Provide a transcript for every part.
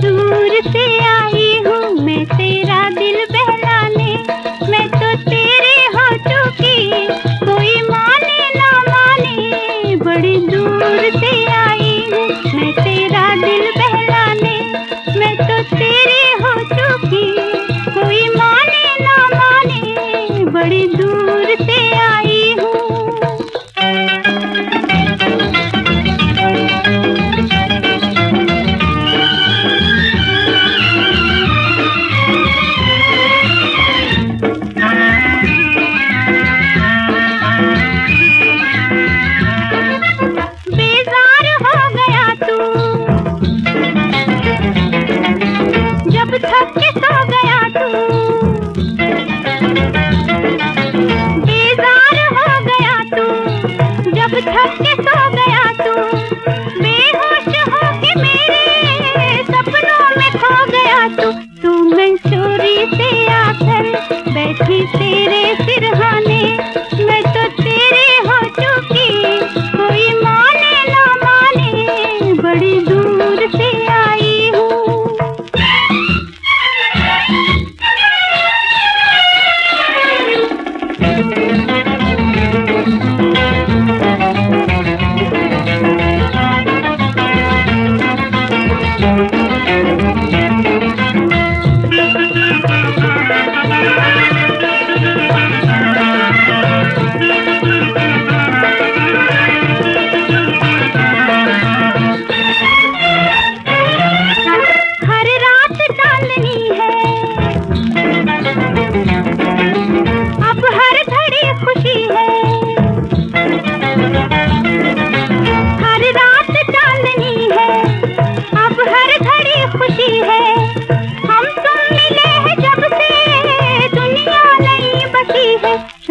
दूर से आई हूँ मैं तेरा दिल थक के सो गया तू। बेजार हो गया तू। जब थक के सो गया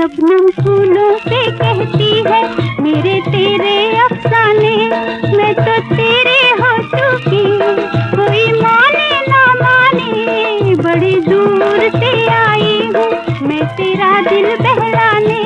शबनम फूलों से कहती है, मेरे तेरे अफसाने, मैं तो तेरे हाथों की कोई माने ना माने, बड़ी दूर से आई हूँ। मैं तेरा दिल बहलाने